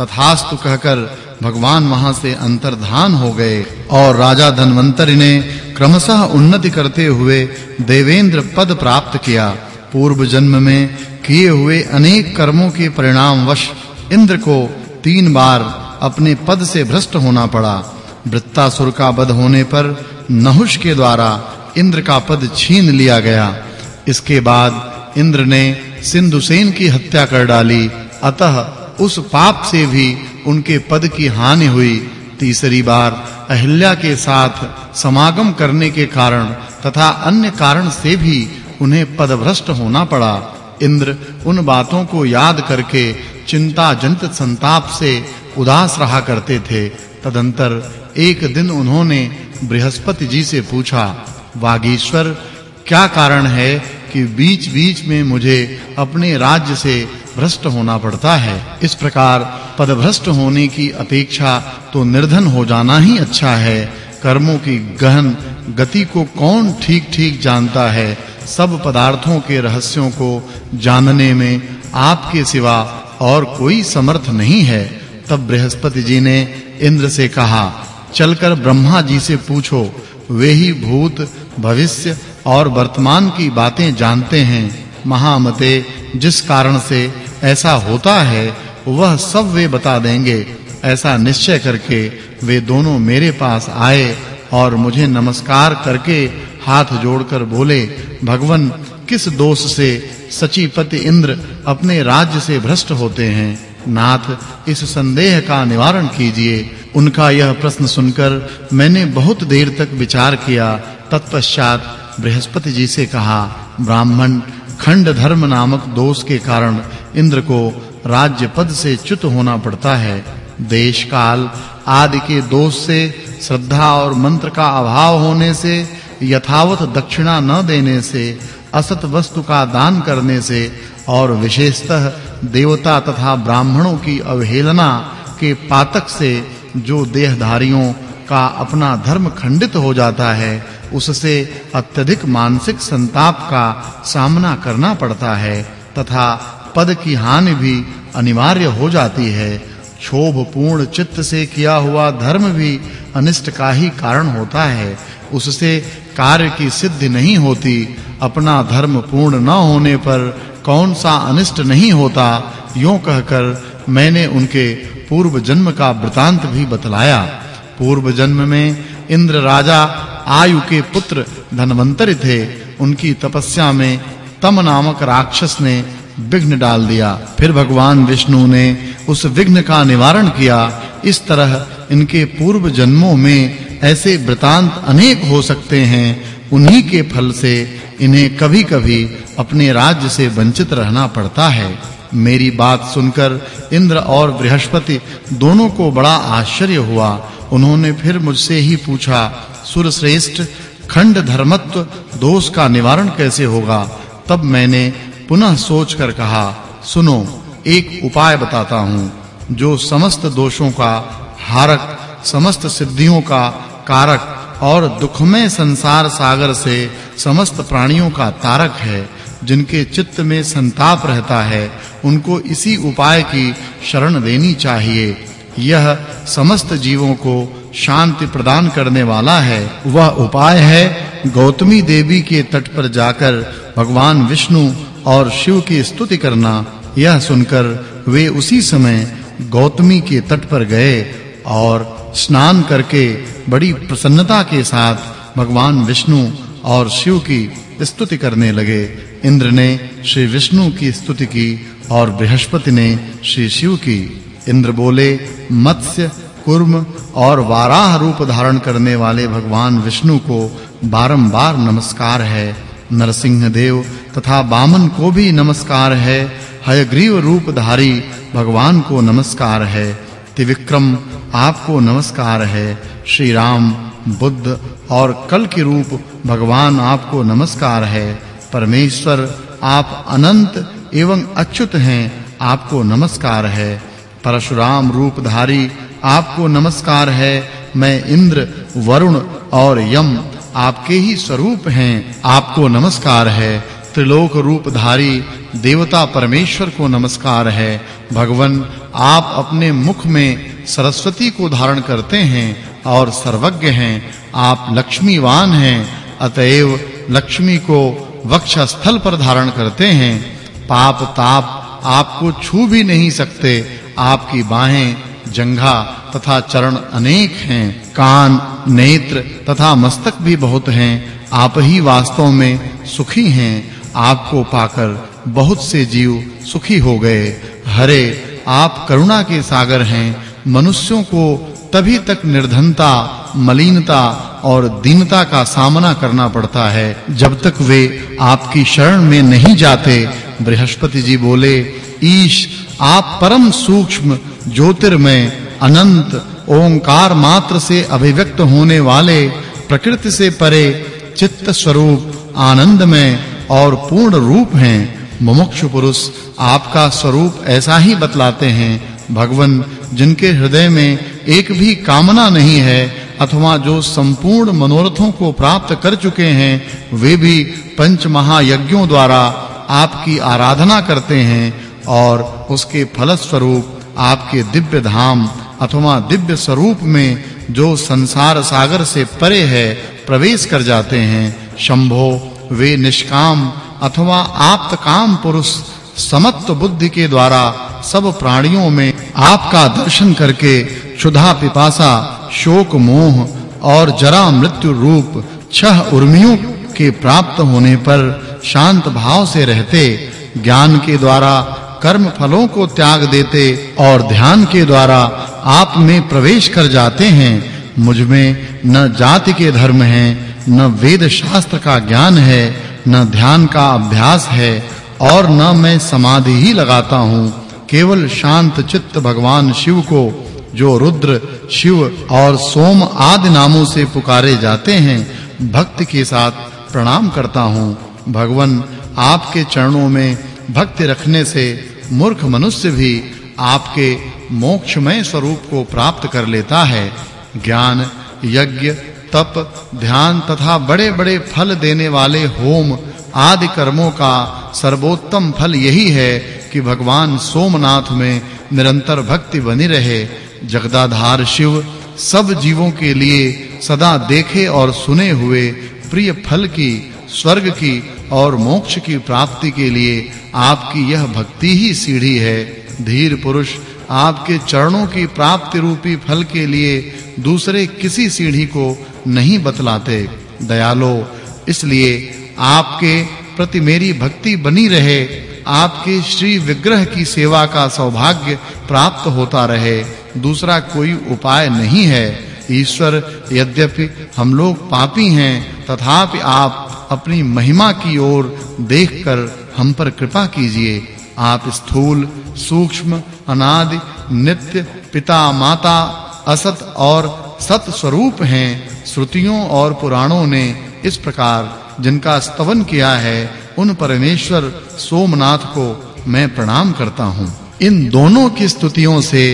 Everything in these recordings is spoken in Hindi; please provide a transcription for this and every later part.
तथास्तु कहकर भगवान वहाँ से अंतर्धान हो गए और राजा धनवंतरि ने क्रमशः उन्नति करते हुए देवेंद्र पद प्राप्त किया। पूर्व जन्म में किए हुए अनेक कर्मों के परिणाम वश इंद्र को तीन बार अपने पद से भ्रष्ट होना पड़ा। वृत्तासुर का वध होने पर नहुष के द्वारा इंद्र का पद छीन लिया गया। इसके बाद इंद्र ने सिंधुसेन की हत्या कर डाली। अतः उस पाप से भी उनके पद की हानि हुई। तीसरी बार अहिल्या के साथ समागम करने के कारण तथा अन्य कारण से भी उन्हें पदभ्रष्ट होना पड़ा। इंद्र उन बातों को याद करके चिंता जनित संताप से उदास रहा करते थे। तदंतर एक दिन उन्होंने बृहस्पति जी से पूछा, वागीश्वर, क्या कारण है कि बीच-बीच में मुझे अपने राज्य से भ्रष्ट होना पड़ता है। इस प्रकार पदभ्रष्ट होने की अपेक्षा तो निर्धन हो जाना ही अच्छा है। कर्मों की गहन गति को कौन ठीक-ठीक जानता है? सब पदार्थों के रहस्यों को जानने में आपके सिवा और कोई समर्थ नहीं है। तब बृहस्पति जी ने इंद्र से कहा, चलकर ब्रह्मा जी से पूछो, वे ही भूत भविष्य और वर्तमान की बातें जानते हैं। महामते, जिस कारण से ऐसा होता है, वह सब वे बता देंगे। ऐसा निश्चय करके वे दोनों मेरे पास आए और मुझे नमस्कार करके हाथ जोड़कर बोले, भगवन, किस दोष से सचिपति इंद्र अपने राज्य से भ्रष्ट होते हैं? नाथ, इस संदेह का निवारण कीजिए। उनका यह प्रश्न सुनकर मैंने बहुत देर तक विचार किया। तत्पश्चात बृहस्पति जी से कहा, ब्राह्मण, खंड धर्म नामक दोष के कारण इंद्र को राज्य पद से च्युत होना पड़ता है। देश काल आदि के दोष से, श्रद्धा और मंत्र का अभाव होने से, यथावत दक्षिणा न देने से, असत वस्तु का दान करने से, और विशेषतः देवता तथा ब्राह्मणों की अवहेलना के पातक से जो देहधारियों का अपना धर्म खंडित हो जाता है उससे अत्यधिक मानसिक संताप का सामना करना पड़ता है, तथा पद की हानि भी अनिवार्य हो जाती है। क्षोभ पूर्ण चित्त से किया हुआ धर्म भी अनिष्ट का ही कारण होता है। उससे कार्य की सिद्धि नहीं होती, अपना धर्म पूर्ण न होने पर कौन सा अनिष्ट नहीं होता, यूँ कहकर मैंने उनके पूर्व जन्म का वृतांत भी बतलाया। पूर्व जन्म में इंद्र राजा आयु के पुत्र धनवंतरि थे, उनकी तपस्या में तम नामक राक्षस ने विघ्न डाल दिया। फिर भगवान विष्णु ने उस विघ्न का निवारण किया। इस तरह इनके पूर्व जन्मों में ऐसे वृतांत अनेक हो सकते हैं। उन्हीं के फल से इन्हें कभी-कभी अपने राज्य से वंचित रहना पड़ता है। मेरी बात सुनकर इंद्र और बृहस्पति दोनों को बड़ा आश्चर्य हुआ। उन्होंने फिर मुझसे ही पूछा, सुरश्रेष्ठ, खंड धर्मत्व, दोष का निवारण कैसे होगा? तब मैंने पुनः सोचकर कहा, सुनो, एक उपाय बताता हूँ। जो समस्त दोषों का हारक, समस्त सिद्धियों का कारक और दुखमय संसार सागर से समस्त प्राणियों का तारक है, जिनके चित्त में संताप रहता है, उनको इसी उपाय की शरण देनी चाहिए। यह समस्त जीवों को शांति प्रदान करने वाला है, वह उपाय है गौतमी देवी के तट पर जाकर भगवान विष्णु और शिव की स्तुति करना। यह सुनकर वे उसी समय गौतमी के तट पर गए और स्नान करके बड़ी प्रसन्नता के साथ भगवान विष्णु और शिव की स्तुति करने लगे। इंद्र ने श्री विष्णु की स्तुति की और बृहस्पति ने श्री शिव की। इंद्र बोले, मत्स्य, कुर्म और वाराह रूप धारण करने वाले भगवान विष्णु को बारंबार नमस्कार है। नरसिंह देव तथा बामन को भी नमस्कार है। हयग्रीव रूपधारी भगवान को नमस्कार है। त्रिविक्रम आपको नमस्कार है। श्री राम बुद्ध और कल के रूप भगवान आपको नमस्कार है। परमेश्वर, आप अनंत एवं अच्युत हैं, आपको नमस्कार है। परशुराम रूपधारी, आपको नमस्कार है। मैं इंद्र, वरुण और यम आपके ही स्वरूप हैं। आपको नमस्कार है। त्रिलोक रूपधारी, देवता परमेश्वर को नमस्कार है। भगवन, आप अपने मुख में सरस्वती को धारण करते हैं और सर्वज्ञ हैं। आप लक्ष्मीवान हैं। अतएव लक्ष्मी को वक्षस्थल पर धारण करते हैं। पाप ताप आपको छू भी नहीं सकते। आपकी बाहें जंघा तथा चरण अनेक हैं। कान, नेत्र तथा मस्तक भी बहुत हैं। आप ही वास्तव में सुखी हैं। आपको पाकर बहुत से जीव सुखी हो गए। हरे, आप करुणा के सागर हैं। मनुष्यों को तभी तक निर्धनता, मलिनता और दीनता का सामना करना पड़ता है। जब तक वे आपकी शरण में नहीं जाते, बृहस्पति जी बोले, ईश आप परम सूक्ष्म, ज्योतिर्मय, अनंत, ओंकार मात्र से अभिव्यक्त होने वाले, प्रकृति से परे चित्त स्वरूप, आनंदमय और पूर्ण रूप हैं। मुमुक्षु पुरुष आपका स्वरूप ऐसा ही बतलाते हैं। भगवन, जिनके हृदय में एक भी कामना नहीं है, अथवा जो संपूर्ण मनोरथों को प्राप्त कर चुके हैं, वे भी पंच महायज्ञों द्वारा आपकी आराधना करते हैं। और उसके फल स्वरूप आपके दिव्य धाम अथवा दिव्य स्वरूप में जो संसार सागर से परे है, प्रवेश कर जाते हैं। शंभो, वे निष्काम अथवा आप्त काम पुरुष समत्व बुद्धि के द्वारा सब प्राणियों में आपका दर्शन करके क्षुधा पिपासा, शोक मोह और जरा मृत्यु रूप छह उर्मियों के प्राप्त होने पर शांत भाव से रहते, ज्ञान के द्वारा कर्म फलों को त्याग देते और ध्यान के द्वारा आप में प्रवेश कर जाते हैं, मुझमें न जाति के धर्म हैं, न वेद शास्त्र का ज्ञान है, न ध्यान का अभ्यास है, और न मैं समाधि ही लगाता हूँ। केवल शांत चित्त भगवान शिव को, जो रुद्र, शिव और सोम आदि नामों से पुकारे जाते हैं, भक्त के साथ प्रणाम करता हूँ। भगवन आपके चरणों में भक्ति रखने से मूर्ख मनुष्य भी आपके मोक्षमय स्वरूप को प्राप्त कर लेता है। ज्ञान, यज्ञ, तप, ध्यान तथा बड़े-बड़े फल देने वाले होम आदि कर्मों का सर्वोत्तम फल यही है कि भगवान सोमनाथ में निरंतर भक्ति बनी रहे। जगदाधार शिव सब जीवों के लिए सदा देखे और सुने हुए प्रिय फल की, स्वर्ग की और मोक्ष की प्राप्ति के लिए आपकी यह भक्ति ही सीढ़ी है। धीर पुरुष, आपके चरणों की प्राप्ति रूपी फल के लिए दूसरे किसी सीढ़ी को नहीं बतलाते। दयालो, इसलिए आपके प्रति मेरी भक्ति बनी रहे। आपके श्री विग्रह की सेवा का सौभाग्य प्राप्त होता रहे। दूसरा कोई उपाय नहीं है। ईश्वर, यद्यपि हम लोग पापी हैं तथापि आप अपनी महिमा की ओर देखकर हम पर कृपा कीजिए। आप स्थूल, सूक्ष्म, अनादि, नित्य, पिता, माता, असत और सत स्वरूप हैं। श्रुतियों और पुराणों ने इस प्रकार जिनका स्तवन किया है, उन परमेश्वर सोमनाथ को मैं प्रणाम करता हूँ। इन दोनों की स्तुतियों से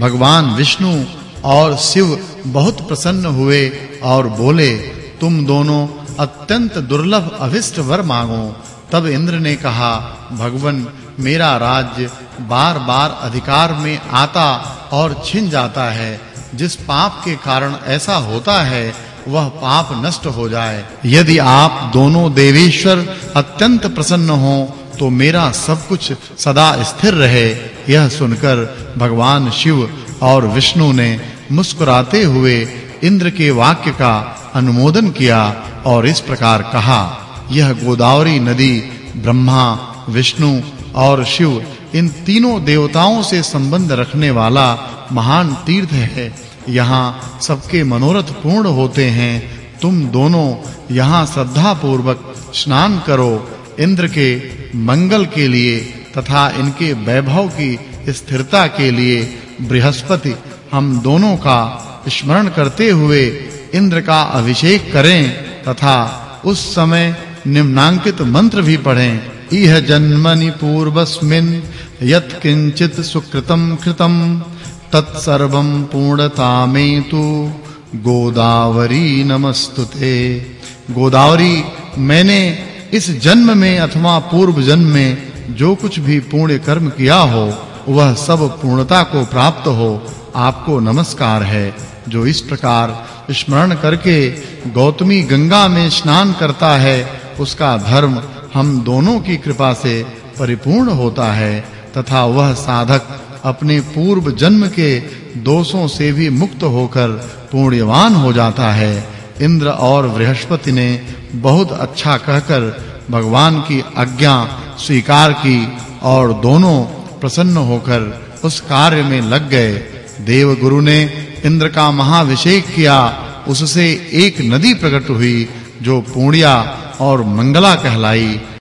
भगवान विष्णु और शिव बहुत प्रसन्न हुए और बोले तुम दोनों अत्यंत दुर्लभ अभिष्ट वर मांगो। तब इंद्र ने कहा, भगवन, मेरा राज्य बार-बार अधिकार में आता और छिन जाता है। जिस पाप के कारण ऐसा होता है, वह पाप नष्ट हो जाए। यदि आप दोनों देवेश्वर अत्यंत प्रसन्न हो तो मेरा सब कुछ सदा स्थिर रहे। यह सुनकर भगवान शिव और विष्णु ने मुस्कुराते हुए इंद्र के वाक्य का अनुमोदन किया और इस प्रकार कहा, यह गोदावरी नदी, ब्रह्मा, विष्णु और शिव, इन तीनों देवताओं से संबंध रखने वाला महान तीर्थ है। यहाँ सबके मनोरथ पूर्ण होते हैं। तुम दोनों यहाँ श्रद्धा पूर्वक स्नान करो। इंद्र के मंगल के लिए तथा इनके वैभव की स्थिरता के लिए बृहस्पति, हम दोनों का स्मरण करते हुए इंद्र का अभिषेक करें तथा उस समय निम्नांकित मंत्र भी पढ़ें। इह जन्मनि पूर्वस्मिन् यत् किंचित सुकृतं कृतं तत्सर्वं पूर्णतामेतु। गोदावरी नमस्तुते। गोदावरी, मैंने इस जन्म में अथवा पूर्व जन्म में जो कुछ भी पुण्य कर्म किया हो, वह सब पूर्णता को प्राप्त हो। आपको नमस्कार है। जो इस प्रकार स्मरण करके गौतमी गंगा में स्नान करता है, उसका धर्म हम दोनों की कृपा से परिपूर्ण होता है, तथा वह साधक अपने पूर्व जन्म के दोषों से भी मुक्त होकर पुण्यवान हो जाता है। इंद्र और बृहस्पति ने बहुत अच्छा कहकर भगवान की आज्ञा स्वीकार की और दोनों प्रसन्न होकर उस कार्य में लग गए। देव गुरु ने इंद्र का महाभिषेक किया उससे एक नदी प्रकट हुई जो पूर्णिया और मंगला कहलाई।